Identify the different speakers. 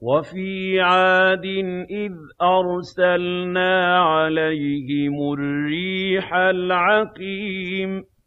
Speaker 1: وَفِي عَادٍ إِذْ أَرْسَلْنَا عَلَيْهِمُ الرِّيحَ الْعَقِيمَ